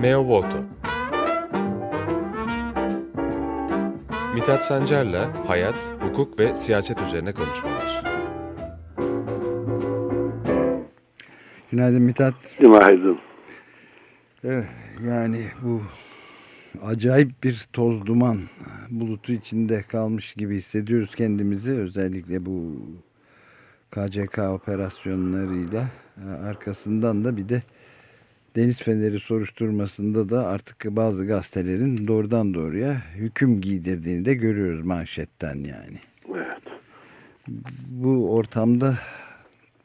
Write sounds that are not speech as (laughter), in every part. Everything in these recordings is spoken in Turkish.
Meo Voto Mithat Sancar'la hayat, hukuk ve siyaset üzerine konuşmalar. Günaydın Mithat. Günaydın. Evet, yani bu acayip bir toz duman bulutu içinde kalmış gibi hissediyoruz kendimizi. Özellikle bu KCK operasyonlarıyla arkasından da bir de Deniz Feneri soruşturmasında da artık bazı gazetelerin doğrudan doğruya hüküm giydirdiğini de görüyoruz manşetten yani. Evet. Bu ortamda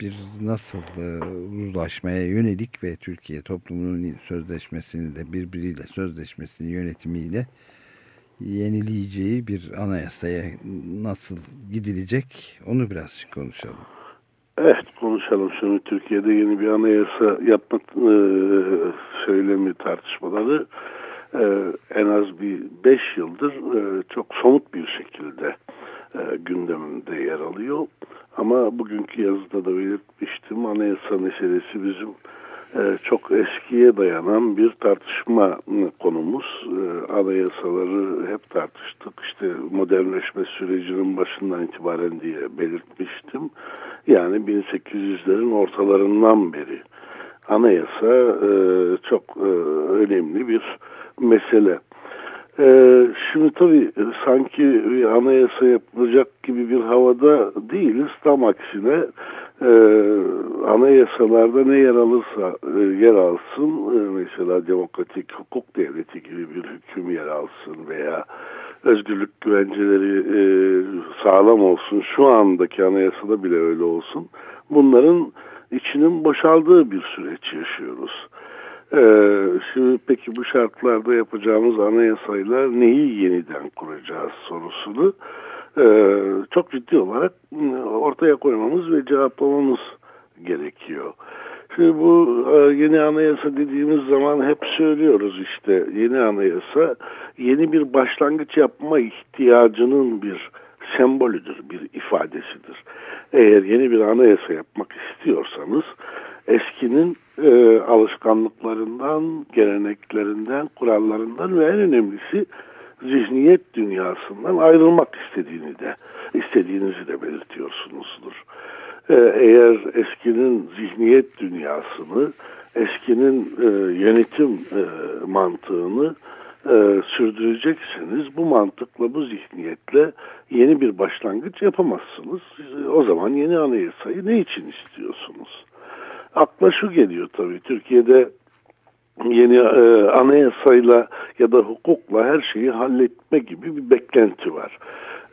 bir nasıl e, uzlaşmaya yönelik ve Türkiye toplumunun sözleşmesini de birbiriyle sözleşmesini yönetimiyle yenileyeceği bir anayasaya nasıl gidilecek onu biraz konuşalım. Evet konuşalım şimdi Türkiye'de yeni bir anayasa yapmak e, söylemi tartışmaları e, en az bir beş yıldır e, çok somut bir şekilde e, gündeminde yer alıyor. Ama bugünkü yazıda da belirtmiştim anayasa meselesi bizim çok eskiye dayanan bir tartışma konumuz. E, anayasaları hep tartıştık. İşte modernleşme sürecinin başından itibaren diye belirtmiştim. Yani 1800'lerin ortalarından beri anayasa e, çok e, önemli bir mesele. Ee, şimdi tabii sanki bir anayasa yapılacak gibi bir havada değiliz. Tam aksine e, anayasalarda ne yer alırsa e, yer alsın e, mesela demokratik hukuk devleti gibi bir hüküm yer alsın veya özgürlük güvenceleri e, sağlam olsun şu andaki anayasada bile öyle olsun bunların içinin boşaldığı bir süreç yaşıyoruz. Ee, şimdi peki bu şartlarda yapacağımız anayasayla neyi yeniden kuracağız sorusunu e, çok ciddi olarak ıı, ortaya koymamız ve cevaplamamız gerekiyor. Şimdi bu e, yeni anayasa dediğimiz zaman hep söylüyoruz işte yeni anayasa yeni bir başlangıç yapma ihtiyacının bir sembolüdür, bir ifadesidir. Eğer yeni bir anayasa yapmak istiyorsanız eskinin e, alışkanlıklarından, geleneklerinden, kurallarından ve en önemlisi zihniyet dünyasından ayrılmak istediğini de istediğinizi de belirtiyorsunuzdur. E, eğer eskinin zihniyet dünyasını, eskinin e, yönetim e, mantığını e, sürdürecekseniz bu mantıkla, bu zihniyetle yeni bir başlangıç yapamazsınız. O zaman yeni anayasayı ne için istiyorsunuz? akla şu geliyor tabii. Türkiye'de yeni e, anayasayla ya da hukukla her şeyi halletme gibi bir beklenti var.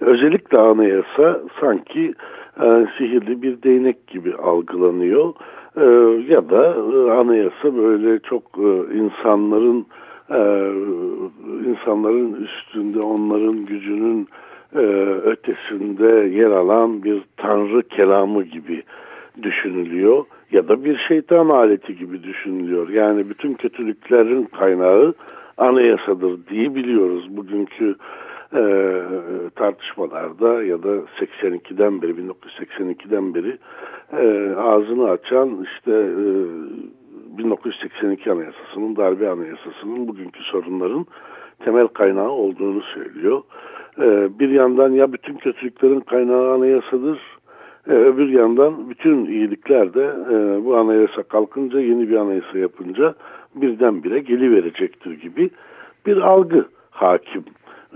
Özellikle anayasa sanki e, sihirli bir değnek gibi algılanıyor. E, ya da e, anayasa böyle çok e, insanların e, insanların üstünde onların gücünün e, ötesinde yer alan bir tanrı kelamı gibi düşünülüyor ya da bir şeytan aleti gibi düşünülüyor. Yani bütün kötülüklerin kaynağı anayasadır diye biliyoruz. Bugünkü e, tartışmalarda ya da 82'den beri 1982'den beri e, ağzını açan işte e, 1982 anayasasının darbe anayasasının bugünkü sorunların temel kaynağı olduğunu söylüyor. E, bir yandan ya bütün kötülüklerin kaynağı anayasadır e, öbür yandan bütün iyilikler de e, bu anayasa kalkınca yeni bir anayasa yapınca birdenbire geliverecektir gibi bir algı hakim.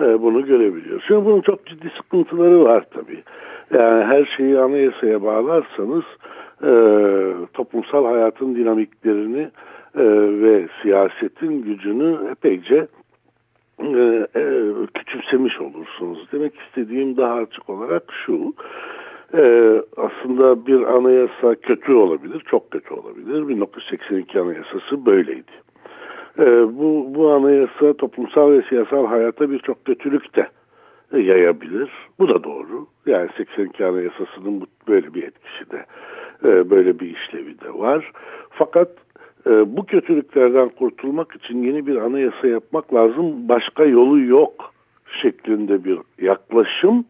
E, bunu görebiliyor. Şimdi bunun çok ciddi sıkıntıları var tabii. Yani her şeyi anayasaya bağlarsanız e, toplumsal hayatın dinamiklerini ve siyasetin gücünü epeyce küçümsemiş olursunuz. Demek istediğim daha açık olarak şu ee, aslında bir anayasa kötü olabilir, çok kötü olabilir. 1982 anayasası böyleydi. Ee, bu, bu anayasa toplumsal ve siyasal hayata birçok kötülük de yayabilir. Bu da doğru. Yani 82 anayasasının böyle bir etkisi de, e, böyle bir işlevi de var. Fakat e, bu kötülüklerden kurtulmak için yeni bir anayasa yapmak lazım. Başka yolu yok şeklinde bir yaklaşım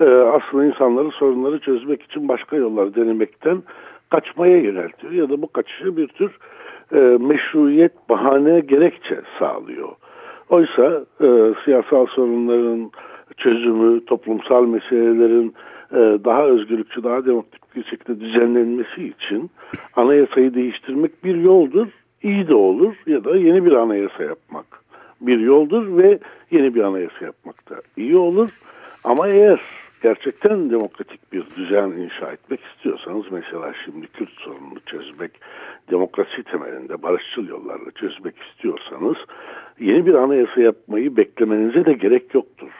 e, aslında insanları sorunları çözmek için başka yollar denemekten kaçmaya yöneltiyor ya da bu kaçışı bir tür e, meşruiyet bahane gerekçe sağlıyor. Oysa e, siyasal sorunların çözümü, toplumsal meselelerin e, daha özgürlükçü, daha demokratik bir şekilde düzenlenmesi için anayasayı değiştirmek bir yoldur. İyi de olur ya da yeni bir anayasa yapmak bir yoldur ve yeni bir anayasa yapmak da iyi olur. Ama eğer gerçekten demokratik bir düzen inşa etmek istiyorsanız mesela şimdi Kürt sorununu çözmek, demokrasi temelinde barışçıl yollarla çözmek istiyorsanız yeni bir anayasa yapmayı beklemenize de gerek yoktur.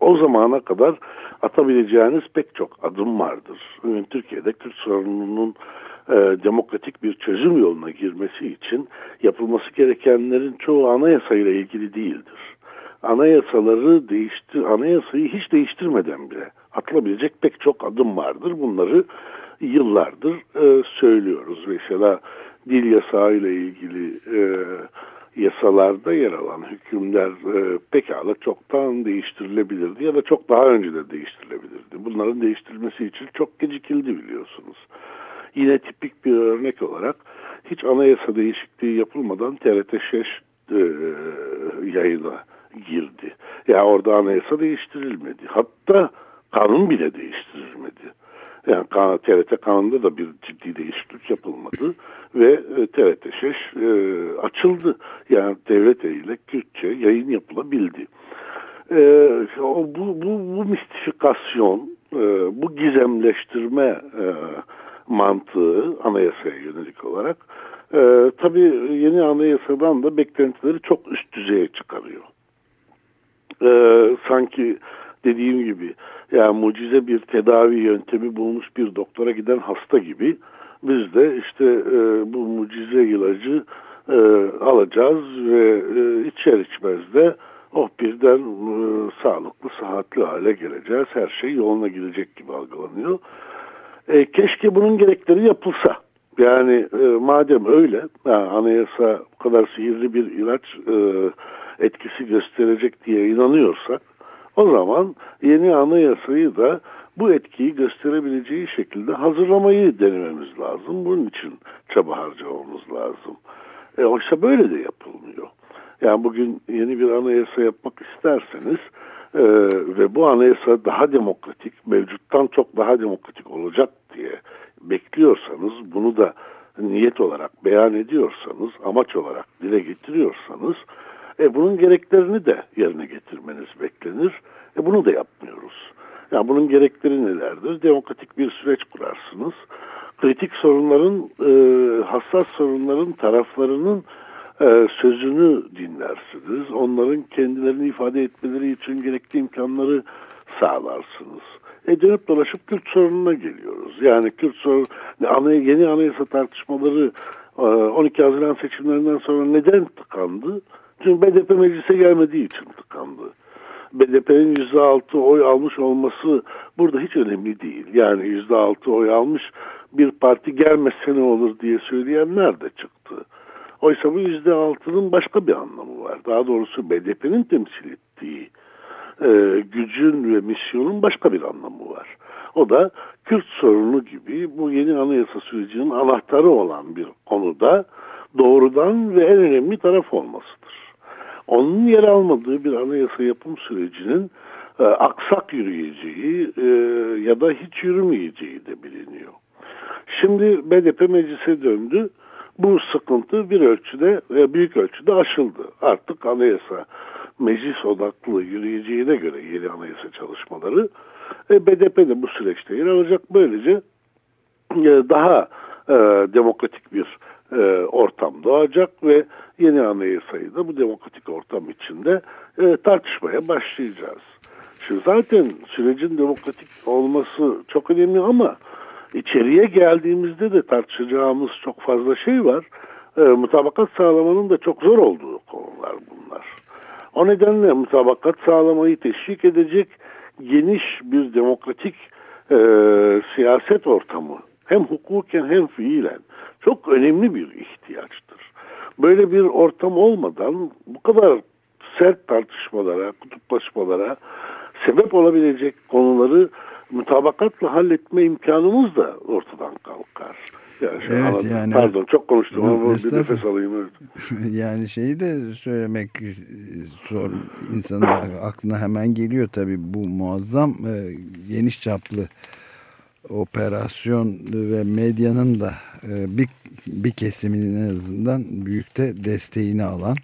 O zamana kadar atabileceğiniz pek çok adım vardır. Türkiye'de Kürt sorununun e, demokratik bir çözüm yoluna girmesi için yapılması gerekenlerin çoğu anayasayla ilgili değildir. Anayasaları değiştir, anayasayı hiç değiştirmeden bile atılabilecek pek çok adım vardır. Bunları yıllardır e, söylüyoruz. Mesela dil yasağı ile ilgili e, yasalarda yer alan hükümler e, pekala çoktan değiştirilebilirdi ya da çok daha önce de değiştirilebilirdi. Bunların değiştirilmesi için çok gecikildi biliyorsunuz. Yine tipik bir örnek olarak hiç anayasa değişikliği yapılmadan TRT 5 e, yayına girdi. Ya yani orada anayasa değiştirilmedi. Hatta kanun bile değiştirilmedi. Yani TRT kanunda da bir ciddi değişiklik yapılmadı ve e, TRT 5 e, açıldı. Yani devlet eliyle Kürtçe yayın yapılabildi. E, bu, bu, bu mistifikasyon, e, bu gizemleştirme e, mantığı anayasaya yönelik olarak e, tabii yeni anayasadan da beklentileri çok üst düzeye çıkarıyor. E, sanki dediğim gibi yani mucize bir tedavi yöntemi bulmuş bir doktora giden hasta gibi biz de işte e, bu mucize ilacı e, alacağız ve e, içer içmez de oh birden e, sağlıklı, sıhhatli hale geleceğiz. Her şey yoluna girecek gibi algılanıyor. E, keşke bunun gerekleri yapılsa. Yani e, madem öyle, yani anayasa bu kadar sihirli bir ilaç e, etkisi gösterecek diye inanıyorsak, o zaman yeni anayasayı da bu etkiyi gösterebileceği şekilde hazırlamayı denememiz lazım. Bunun için çaba harcamamız lazım. E, oysa böyle de yapılmıyor. Yani bugün yeni bir anayasa yapmak isterseniz e, ve bu anayasa daha demokratik, mevcuttan çok daha demokratik olacak diye bekliyorsanız, bunu da niyet olarak beyan ediyorsanız, amaç olarak dile getiriyorsanız, e, bunun gereklerini de yerine getirmeniz beklenir. E, bunu da yapmıyoruz. Yani bunun gerekleri nelerdir? Demokratik bir süreç kurarsınız. Kritik sorunların, e, hassas sorunların taraflarının e, sözünü dinlersiniz. Onların kendilerini ifade etmeleri için gerekli imkanları sağlarsınız. E dönüp dolaşıp Kürt sorununa geliyoruz. Yani Kürt sorun, yeni anayasa tartışmaları 12 Haziran seçimlerinden sonra neden tıkandı? Çünkü BDP meclise gelmediği için tıkandı. BDP'nin %6 oy almış olması burada hiç önemli değil. Yani %6 oy almış bir parti gelmezse ne olur diye söyleyenler de çıktı. Oysa bu %6'nın başka bir anlamı var. Daha doğrusu BDP'nin temsil ettiği e, gücün ve misyonun başka bir anlamı var. O da Kürt sorunu gibi bu yeni anayasa sürecinin anahtarı olan bir konuda doğrudan ve en önemli taraf olmasıdır. Onun yer almadığı bir anayasa yapım sürecinin e, aksak yürüyeceği e, ya da hiç yürümeyeceği de biliniyor. Şimdi BDP meclise döndü. Bu sıkıntı bir ölçüde ve büyük ölçüde aşıldı. Artık anayasa meclis odaklı yürüyeceğine göre yeni anayasa çalışmaları e, BDP de bu süreçte yer alacak. Böylece e, daha e, demokratik bir e, ortam doğacak ve yeni anayasayı da bu demokratik ortam içinde e, tartışmaya başlayacağız. Şimdi zaten sürecin demokratik olması çok önemli ama içeriye geldiğimizde de tartışacağımız çok fazla şey var. E, mutabakat sağlamanın da çok zor olduğu konular bunlar. O nedenle mutabakat sağlamayı teşvik edecek geniş bir demokratik e, siyaset ortamı hem hukuken hem fiilen çok önemli bir ihtiyaçtır. Böyle bir ortam olmadan bu kadar sert tartışmalara, kutuplaşmalara sebep olabilecek konuları mutabakatla halletme imkanımız da ortadan kalkar. Yani evet, yani, Pardon çok konuştum ama bir nefes alayım. Evet. (laughs) yani şeyi de söylemek zor. insanın (laughs) aklına hemen geliyor tabii bu muazzam e, geniş çaplı operasyon ve medyanın da e, bir, bir kesiminin en azından büyükte desteğini alan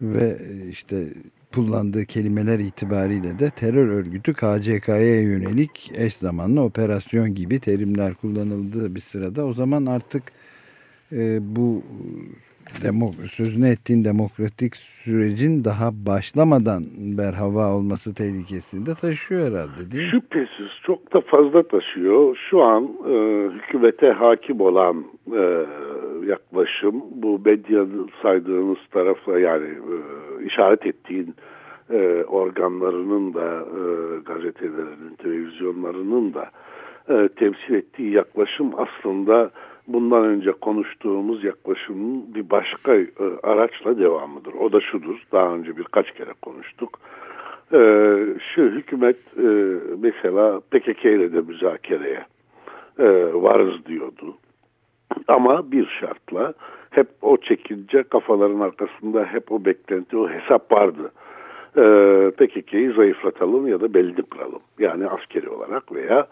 ve işte kullandığı kelimeler itibariyle de terör örgütü KCK'ya yönelik eş zamanlı operasyon gibi terimler kullanıldığı bir sırada. O zaman artık e, bu demok sözünü ettiğin demokratik sürecin daha başlamadan berhava olması tehlikesini de taşıyor herhalde değil mi? Şüphesiz çok da fazla taşıyor. Şu an e, hükümete hakim olan e, yaklaşım bu medya saydığınız tarafla yani e, işaret ettiğin e, organlarının da e, gazetelerinin, televizyonlarının da e, temsil ettiği yaklaşım aslında bundan önce konuştuğumuz yaklaşımın bir başka e, araçla devamıdır. O da şudur, daha önce birkaç kere konuştuk. E, şu hükümet e, mesela PKK ile de müzakereye e, varız diyordu. Ama bir şartla hep o çekince kafaların arkasında hep o beklenti, o hesap vardı. Ee, PKK'yı zayıflatalım ya da belli kıralım. Yani askeri olarak veya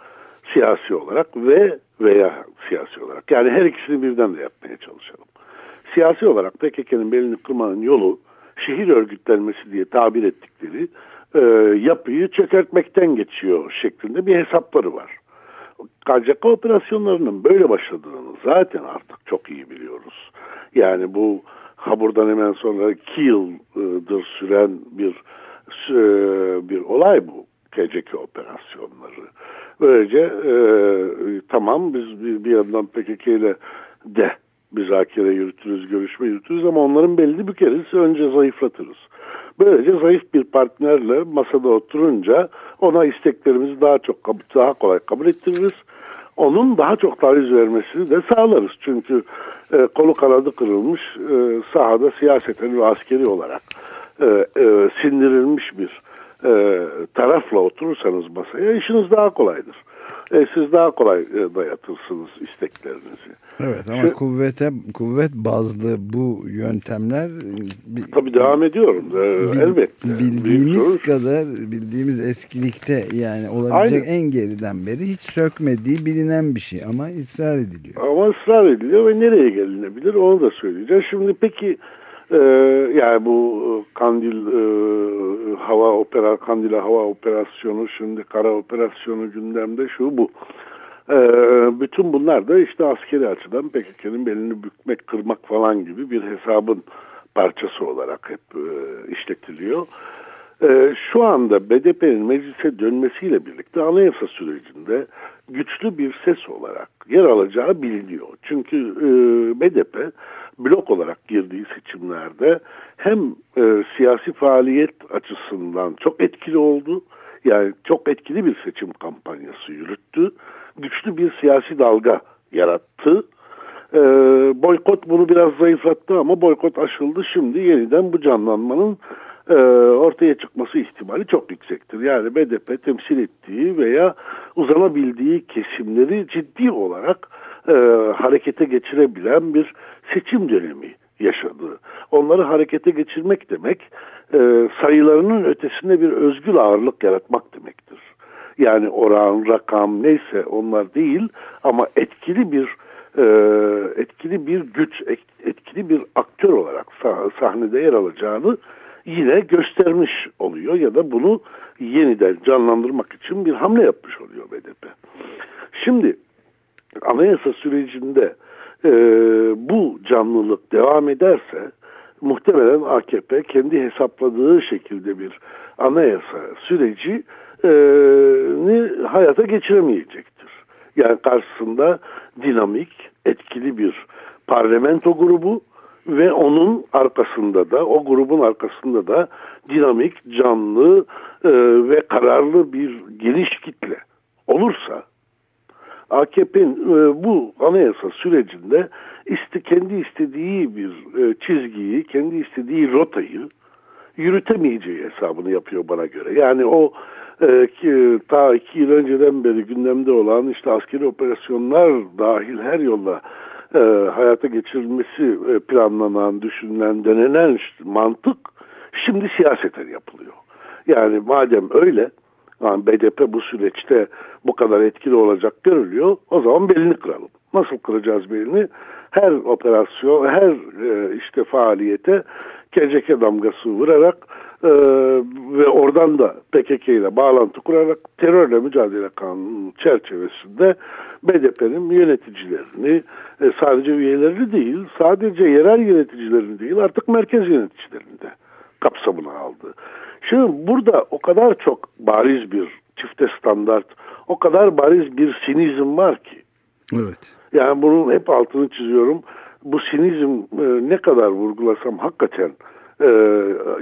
siyasi olarak ve veya siyasi olarak. Yani her ikisini birden de yapmaya çalışalım. Siyasi olarak PKK'nın belini kırmanın yolu şehir örgütlenmesi diye tabir ettikleri e, yapıyı çökertmekten geçiyor şeklinde bir hesapları var. KCK operasyonlarının böyle başladığını zaten artık çok iyi biliyoruz. Yani bu ha buradan hemen sonra iki yıldır süren bir e, bir olay bu KCK operasyonları. Böylece e, tamam biz bir, bir yandan PKK ile de müzakere yürütürüz, görüşme yürütürüz ama onların belli bükeriz, önce zayıflatırız. Böylece zayıf bir partnerle masada oturunca ona isteklerimizi daha çok daha kolay kabul ettiririz. Onun daha çok taviz vermesini de sağlarız. Çünkü e, kolu kanadı kırılmış e, sahada siyaseten ve askeri olarak e, e, sindirilmiş bir e, tarafla oturursanız masaya işiniz daha kolaydır. E, siz daha kolay e, dayatırsınız isteklerinizi. Evet ama Şu, kuvvete kuvvet bazlı bu yöntemler tabii devam ediyorum. E, bil, elbette. Bildiğimiz kadar bildiğimiz eskilikte yani olabilecek Aynen. en geriden beri hiç sökmediği bilinen bir şey ama ısrar ediliyor. Ama ısrar ediliyor ve nereye gelinebilir onu da söyleyeceğiz. Şimdi peki ee, yani bu e, Kandil e, hava opera Kandil hava operasyonu şimdi kara operasyonu gündemde şu bu. Ee, bütün bunlar da işte askeri açıdan PKK'nın belini bükmek, kırmak falan gibi bir hesabın parçası olarak hep e, işletiliyor. Ee, şu anda BDP'nin meclise dönmesiyle birlikte anayasa sürecinde güçlü bir ses olarak yer alacağı biliniyor. Çünkü e, BDP blok olarak girdiği seçimlerde hem e, siyasi faaliyet açısından çok etkili oldu. Yani çok etkili bir seçim kampanyası yürüttü. Güçlü bir siyasi dalga yarattı. E, boykot bunu biraz zayıflattı ama boykot aşıldı. Şimdi yeniden bu canlanmanın e, ortaya çıkması ihtimali çok yüksektir. Yani BDP temsil ettiği veya uzanabildiği kesimleri ciddi olarak e, harekete geçirebilen bir seçim dönemi yaşadı. Onları harekete geçirmek demek e, sayılarının ötesinde bir özgür ağırlık yaratmak demektir. Yani oran, rakam neyse onlar değil ama etkili bir e, etkili bir güç, etkili bir aktör olarak sahnede yer alacağını yine göstermiş oluyor ya da bunu yeniden canlandırmak için bir hamle yapmış oluyor BDP. Şimdi anayasa sürecinde e, bu canlılık devam ederse muhtemelen AKP kendi hesapladığı şekilde bir anayasa süreci e, ni hayata geçiremeyecektir. Yani karşısında dinamik, etkili bir parlamento grubu ve onun arkasında da o grubun arkasında da dinamik, canlı e, ve kararlı bir geniş kitle olursa AKP'nin e, bu anayasa sürecinde iste, kendi istediği bir e, çizgiyi, kendi istediği rotayı yürütemeyeceği hesabını yapıyor bana göre. Yani o e, ki, ta iki yıl önceden beri gündemde olan işte askeri operasyonlar dahil her yolla e, hayata geçirilmesi e, planlanan, düşünülen, denenen işte, mantık şimdi siyaseten yapılıyor. Yani madem öyle yani BDP bu süreçte bu kadar etkili olacak görülüyor. O zaman belini kıralım. Nasıl kıracağız belini? Her operasyon, her e, işte faaliyete KCK damgası vurarak e, ve oradan da PKK ile bağlantı kurarak terörle mücadele kanunu çerçevesinde BDP'nin yöneticilerini e, sadece üyelerini değil, sadece yerel yöneticilerini değil artık merkez yöneticilerini de kapsamına aldı. Şimdi burada o kadar çok bariz bir çifte standart, o kadar bariz bir sinizm var ki. Evet. Yani bunun hep altını çiziyorum. Bu sinizm e, ne kadar vurgulasam hakikaten e,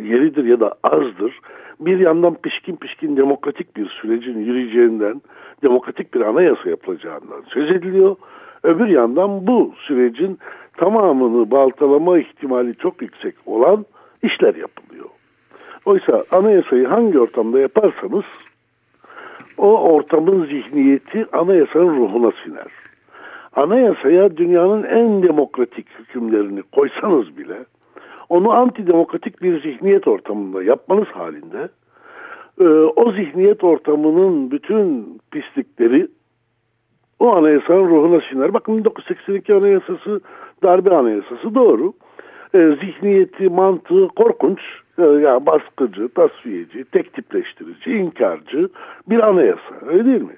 yeridir ya da azdır. Bir yandan pişkin pişkin demokratik bir sürecin yürüyeceğinden, demokratik bir anayasa yapılacağından söz ediliyor. Öbür yandan bu sürecin tamamını baltalama ihtimali çok yüksek olan işler yapılıyor. Oysa anayasayı hangi ortamda yaparsanız o ortamın zihniyeti anayasanın ruhuna siner. Anayasaya dünyanın en demokratik hükümlerini koysanız bile onu antidemokratik bir zihniyet ortamında yapmanız halinde e, o zihniyet ortamının bütün pislikleri o anayasanın ruhuna siner. Bakın 1982 anayasası darbe anayasası doğru. E, zihniyeti, mantığı korkunç. E, yani baskıcı, tasfiyeci, tek tipleştirici, inkarcı bir anayasa. Öyle değil mi?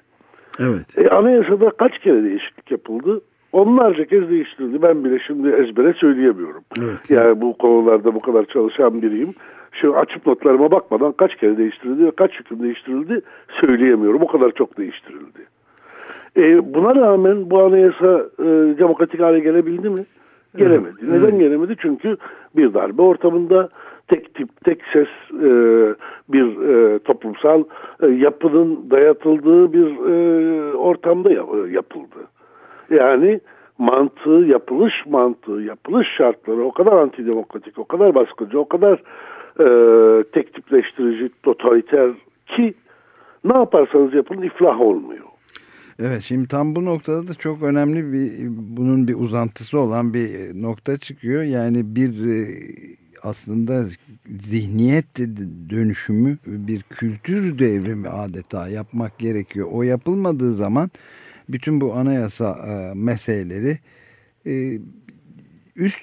Evet. E, anayasada kaç kere değişiklik yapıldı? Onlarca kez değiştirildi. Ben bile şimdi ezbere söyleyemiyorum. Evet. Yani bu konularda bu kadar çalışan biriyim. Şu açıp notlarıma bakmadan kaç kere değiştirildi ve kaç hüküm değiştirildi söyleyemiyorum. O kadar çok değiştirildi. E, buna rağmen bu anayasa e, demokratik hale gelebildi mi? Gelemedi. Evet. Neden gelemedi? Çünkü bir darbe ortamında tek tip, tek ses e, bir e, toplumsal e, yapının dayatıldığı bir e, ortamda ya- yapıldı. Yani mantığı, yapılış mantığı, yapılış şartları o kadar antidemokratik, o kadar baskıcı, o kadar e, tek tipleştirici, totaliter ki ne yaparsanız yapın iflah olmuyor. Evet şimdi tam bu noktada da çok önemli bir bunun bir uzantısı olan bir nokta çıkıyor. Yani bir e, aslında zihniyet dönüşümü bir kültür devrimi adeta yapmak gerekiyor. O yapılmadığı zaman bütün bu anayasa e, meseleleri e, üst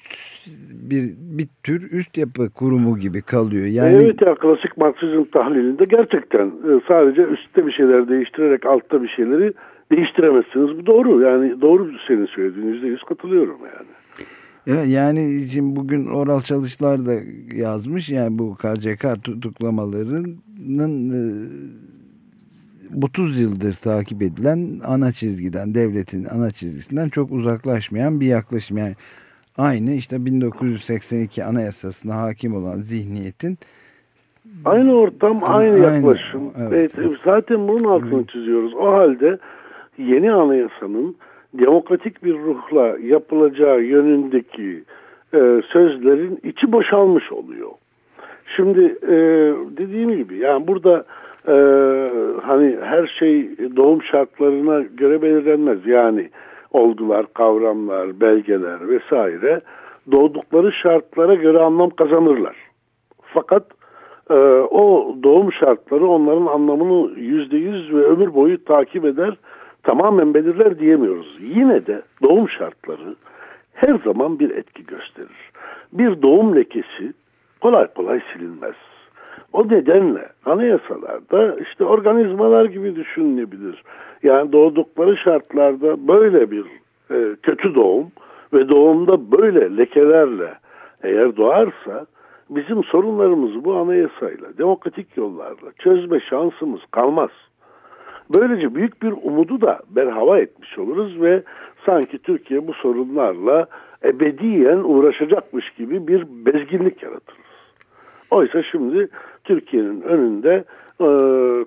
bir bir tür üst yapı kurumu gibi kalıyor. Yani Evet ya klasik Marksizm tahlilinde gerçekten e, sadece üstte bir şeyler değiştirerek altta bir şeyleri değiştiremezsiniz. Bu doğru. Yani doğru senin söylediğin yüzde yüz katılıyorum yani. Evet, yani şimdi bugün Oral Çalışlar da yazmış yani bu KCK tutuklamalarının e, 30 yıldır takip edilen ana çizgiden devletin ana çizgisinden çok uzaklaşmayan bir yaklaşım yani aynı işte 1982 anayasasına hakim olan zihniyetin Aynı ortam, aynı, Aynı, yaklaşım. evet. Evet, zaten bunun altını çiziyoruz. O halde yeni anayasanın demokratik bir ruhla yapılacağı yönündeki e, sözlerin içi boşalmış oluyor. Şimdi e, dediğim gibi yani burada e, hani her şey doğum şartlarına göre belirlenmez. Yani olgular, kavramlar, belgeler vesaire doğdukları şartlara göre anlam kazanırlar. Fakat e, o doğum şartları onların anlamını yüzde yüz ve ömür boyu takip eder, tamamen belirler diyemiyoruz. Yine de doğum şartları her zaman bir etki gösterir. Bir doğum lekesi kolay kolay silinmez. O nedenle anayasalarda işte organizmalar gibi düşünülebilir. Yani doğdukları şartlarda böyle bir e, kötü doğum ve doğumda böyle lekelerle eğer doğarsa bizim sorunlarımızı bu anayasayla, demokratik yollarla çözme şansımız kalmaz. Böylece büyük bir umudu da berhava etmiş oluruz ve sanki Türkiye bu sorunlarla ebediyen uğraşacakmış gibi bir bezginlik yaratırız. Oysa şimdi Türkiye'nin önünde e,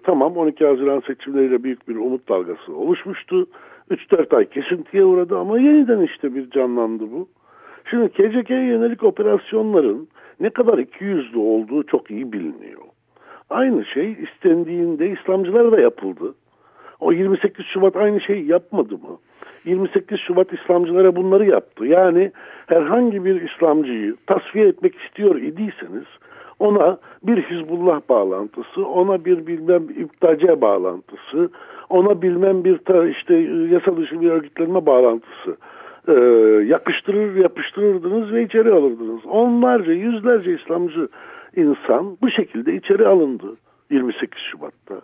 tamam 12 Haziran seçimleriyle büyük bir umut dalgası oluşmuştu. 3-4 ay kesintiye uğradı ama yeniden işte bir canlandı bu. Şimdi KCK'ye yönelik operasyonların ne kadar ikiyüzlü olduğu çok iyi biliniyor. Aynı şey istendiğinde İslamcılara da yapıldı. O 28 Şubat aynı şeyi yapmadı mı? 28 Şubat İslamcılara bunları yaptı. Yani herhangi bir İslamcıyı tasfiye etmek istiyor idiyseniz ona bir Hizbullah bağlantısı, ona bir bilmem İptace bağlantısı, ona bilmem bir ta işte yasa dışı bir örgütlenme bağlantısı e, yakıştırır yapıştırırdınız ve içeri alırdınız. Onlarca yüzlerce İslamcı insan bu şekilde içeri alındı 28 Şubat'ta.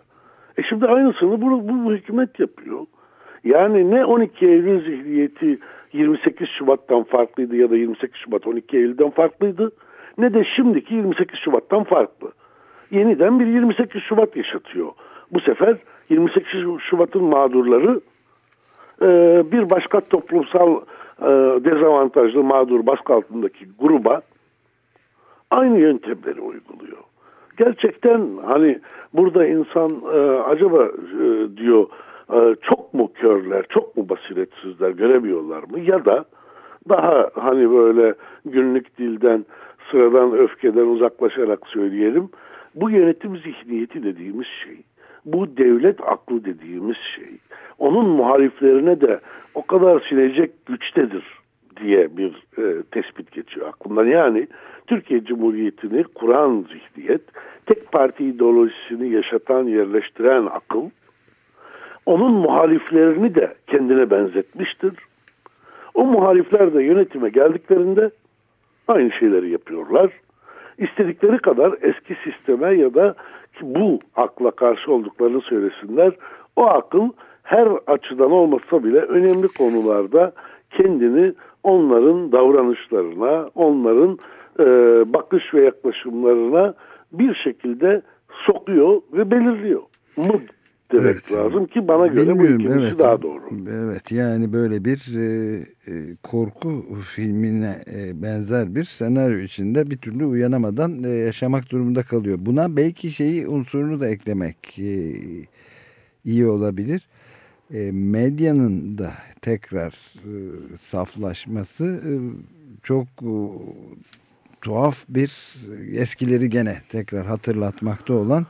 E şimdi aynısını bu, bu, bu hükümet yapıyor. Yani ne 12 Eylül zihniyeti 28 Şubat'tan farklıydı ya da 28 Şubat 12 Eylül'den farklıydı ne de şimdiki 28 Şubat'tan farklı. Yeniden bir 28 Şubat yaşatıyor. Bu sefer 28 Şubat'ın mağdurları e, bir başka toplumsal e, dezavantajlı mağdur baskı altındaki gruba aynı yöntemleri uyguluyor. Gerçekten hani burada insan e, acaba diyor çok mu körler, çok mu basiretsizler göremiyorlar mı? Ya da daha hani böyle günlük dilden sıradan öfkeden uzaklaşarak söyleyelim. Bu yönetim zihniyeti dediğimiz şey, bu devlet aklı dediğimiz şey, onun muhaliflerine de o kadar silecek güçtedir diye bir e, tespit geçiyor aklımdan. Yani Türkiye Cumhuriyeti'ni kuran zihniyet, tek parti ideolojisini yaşatan, yerleştiren akıl, onun muhaliflerini de kendine benzetmiştir. O muhalifler de yönetime geldiklerinde Aynı şeyleri yapıyorlar. İstedikleri kadar eski sisteme ya da bu akla karşı olduklarını söylesinler. O akıl her açıdan olmasa bile önemli konularda kendini onların davranışlarına, onların e, bakış ve yaklaşımlarına bir şekilde sokuyor ve belirliyor. Mu demek evet. lazım ki bana göre Bilmiyorum, bu ikincisi evet. daha doğru. Evet yani böyle bir e, e, korku filmine e, benzer bir senaryo içinde bir türlü uyanamadan e, yaşamak durumunda kalıyor. Buna belki şeyi unsurunu da eklemek e, iyi olabilir. E, medyanın da tekrar e, saflaşması e, çok e, tuhaf bir eskileri gene tekrar hatırlatmakta olan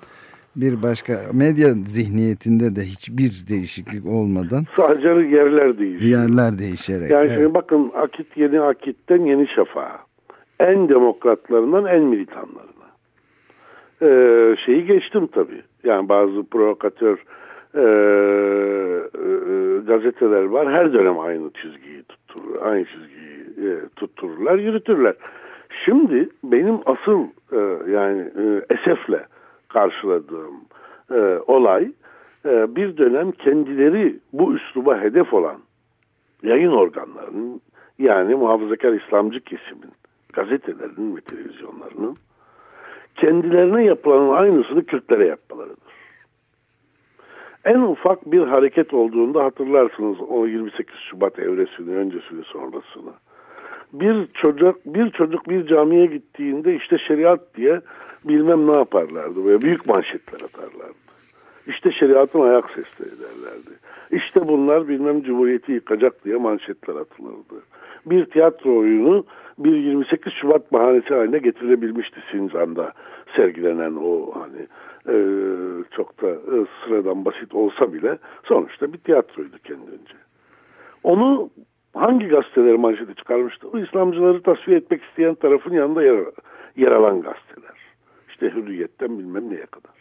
bir başka medya zihniyetinde de hiçbir değişiklik olmadan sadece yerler değişiyor. Yerler değişerek. Yani evet. şimdi bakın Akit Yeni Akit'ten Yeni Şafak'a en demokratlarından en militanlarına. Ee, şeyi geçtim tabii. Yani bazı provokatör e, e, gazeteler var. Her dönem aynı çizgiyi tutturur. Aynı çizgiyi e, tuttururlar, yürütürler. Şimdi benim asıl e, yani e, esefle karşıladığım e, olay e, bir dönem kendileri bu üsluba hedef olan yayın organlarının yani muhafazakar İslamcı kesimin gazetelerinin ve televizyonlarının kendilerine yapılanın aynısını Kürtlere yapmalarıdır. En ufak bir hareket olduğunda hatırlarsınız o 28 Şubat evresini, öncesini, sonrasını. Bir çocuk bir çocuk bir camiye gittiğinde işte şeriat diye bilmem ne yaparlardı. Böyle büyük manşetler atarlardı. İşte şeriatın ayak sesleri derlerdi. İşte bunlar bilmem cumhuriyeti yıkacak diye manşetler atılırdı. Bir tiyatro oyunu bir 28 Şubat bahanesi haline getirebilmişti Sincan'da sergilenen o hani e, çok da e, sıradan basit olsa bile sonuçta bir tiyatroydu kendince. Onu hangi gazeteleri manşete çıkarmıştı? O İslamcıları tasfiye etmek isteyen tarafın yanında yer, yer alan gazeteler. İşte hürriyetten bilmem neye kadar.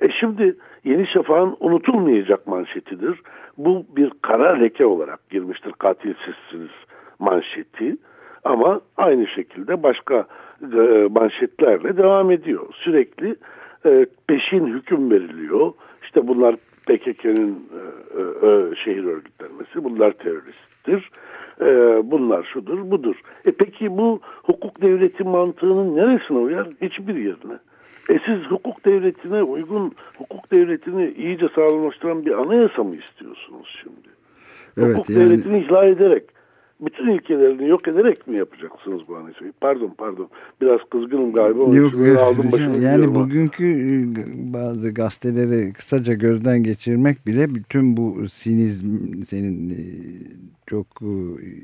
E şimdi Yeni Şafak'ın unutulmayacak manşetidir. Bu bir kara leke olarak girmiştir katil sizsiniz manşeti. Ama aynı şekilde başka manşetlerle devam ediyor. Sürekli e, peşin hüküm veriliyor. İşte bunlar PKK'nın e, e, şehir örgütlenmesi, bunlar teröristtir, e, bunlar şudur, budur. E peki bu hukuk devleti mantığının neresine uyar? Hiçbir yerine. E siz hukuk devletine uygun, hukuk devletini iyice sağlamlaştıran bir anayasa mı istiyorsunuz şimdi? Evet, hukuk yani... devletini ihlal ederek bütün ilkelerini yok ederek mi yapacaksınız bu anayasayı? Pardon pardon biraz kızgınım galiba. Yok, yok, aldım yani bugünkü e, bazı gazeteleri kısaca gözden geçirmek bile bütün bu sinizm senin e, çok e,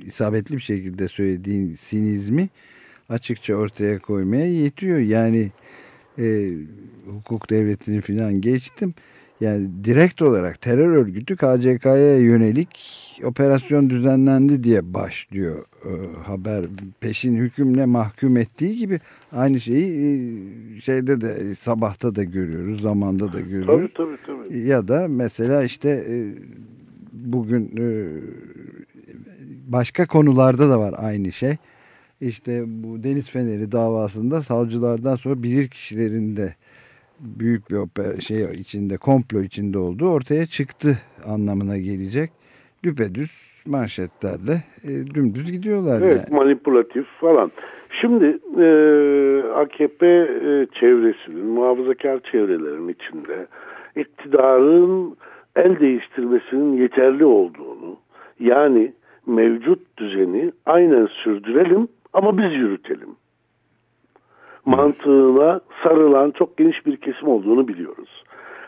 isabetli bir şekilde söylediğin sinizmi açıkça ortaya koymaya yetiyor. Yani e, hukuk devletini falan geçtim. Yani direkt olarak terör örgütü KCK'ya yönelik operasyon düzenlendi diye başlıyor e, haber. Peşin hükümle mahkum ettiği gibi aynı şeyi e, şeyde de sabahta da görüyoruz, zamanda da görüyoruz. Tabii tabii tabii. Ya da mesela işte e, bugün e, başka konularda da var aynı şey. İşte bu Deniz Feneri davasında savcılardan sonra bilir kişilerin de büyük bir opera, şey içinde komplo içinde olduğu ortaya çıktı anlamına gelecek. Düpedüz manşetlerle e, dümdüz gidiyorlar. Evet yani. manipülatif falan. Şimdi e, AKP e, çevresinin, muhafazakar çevrelerin içinde iktidarın el değiştirmesinin yeterli olduğunu yani mevcut düzeni aynen sürdürelim ama biz yürütelim mantığına sarılan çok geniş bir kesim olduğunu biliyoruz.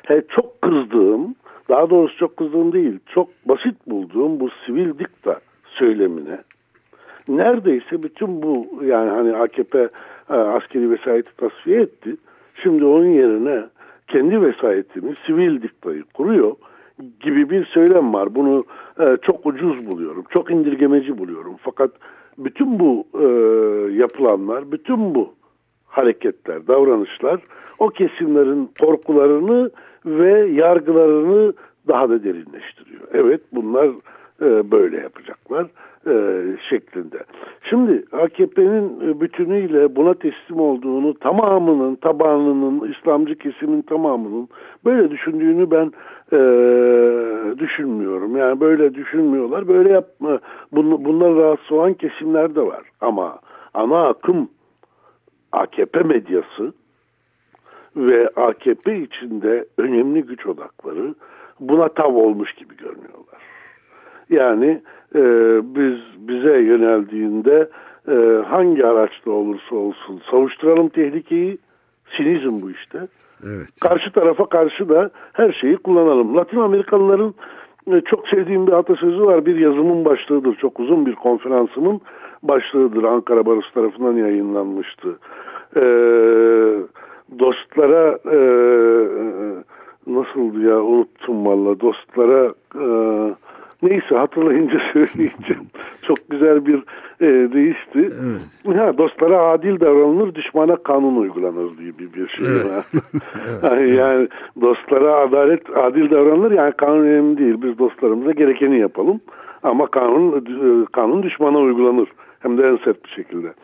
He, çok kızdığım, daha doğrusu çok kızdığım değil, çok basit bulduğum bu sivil dikta söylemine neredeyse bütün bu yani hani AKP e, askeri vesayeti tasfiye etti. Şimdi onun yerine kendi vesayetini sivil diktayı kuruyor gibi bir söylem var. Bunu e, çok ucuz buluyorum, çok indirgemeci buluyorum. Fakat bütün bu e, yapılanlar, bütün bu hareketler, davranışlar o kesimlerin korkularını ve yargılarını daha da derinleştiriyor. Evet bunlar e, böyle yapacaklar e, şeklinde. Şimdi AKP'nin bütünüyle buna teslim olduğunu tamamının, tabanının, İslamcı kesimin tamamının böyle düşündüğünü ben e, düşünmüyorum. Yani böyle düşünmüyorlar. Böyle yapma. Bun, bunlar rahatsız olan kesimler de var. Ama ana akım AKP medyası ve AKP içinde önemli güç odakları buna tav olmuş gibi görünüyorlar. Yani e, biz bize yöneldiğinde e, hangi araçta olursa olsun savuşturalım tehlikeyi. Sinizm bu işte. Evet. Karşı tarafa karşı da her şeyi kullanalım. Latin Amerikalıların e, çok sevdiğim bir atasözü var. Bir yazımın başlığıdır. Çok uzun bir konferansımın başlığıdır. Ankara Barosu tarafından yayınlanmıştı. Ee, dostlara e, nasıldı ya unuttum valla dostlara e, neyse hatırlayınca (laughs) söyleyeceğim. Çok güzel bir e, değişti. Evet. Ha, dostlara adil davranılır, düşmana kanun uygulanır diye bir, bir şey evet. var. (laughs) (laughs) evet, yani dostlara adalet, adil davranılır yani kanun önemli değil. Biz dostlarımıza gerekeni yapalım. Ama kanun kanun düşmana uygulanır. Hem de en sert bir şekilde.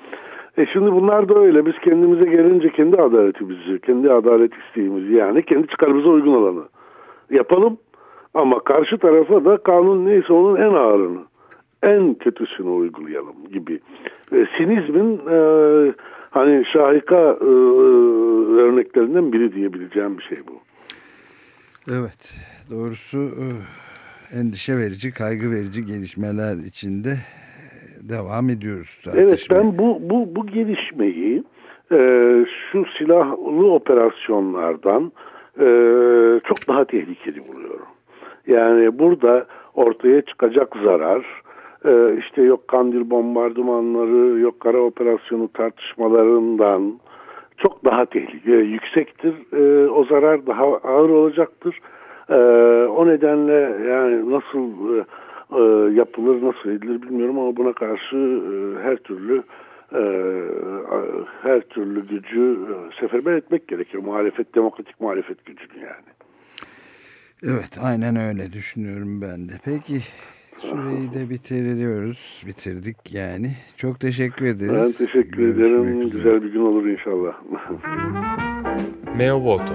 E şimdi bunlar da öyle. Biz kendimize gelince kendi adaletimizi, kendi adalet isteğimizi yani kendi çıkarımıza uygun olanı yapalım. Ama karşı tarafa da kanun neyse onun en ağırını, en kötüsünü uygulayalım gibi. E, sinizmin e, hani şahika e, örneklerinden biri diyebileceğim bir şey bu. Evet, doğrusu e, endişe verici, kaygı verici gelişmeler içinde devam ediyoruz. Evet ben bu, bu, bu gelişmeyi e, şu silahlı operasyonlardan e, çok daha tehlikeli buluyorum. Yani burada ortaya çıkacak zarar e, işte yok Kandil bombardımanları yok kara operasyonu tartışmalarından çok daha tehlikeli yüksektir. E, o zarar daha ağır olacaktır. E, o nedenle yani nasıl e, e, yapılır nasıl edilir bilmiyorum ama buna karşı e, her türlü e, her türlü gücü e, seferber etmek gerekiyor. Muhalefet, demokratik muhalefet gücünü yani. Evet aynen öyle düşünüyorum ben de. Peki süreyi de bitiriyoruz. Bitirdik yani. Çok teşekkür ederiz. Ben teşekkür Görüşmek ederim. Üzere. Güzel bir gün olur inşallah. Meo Voto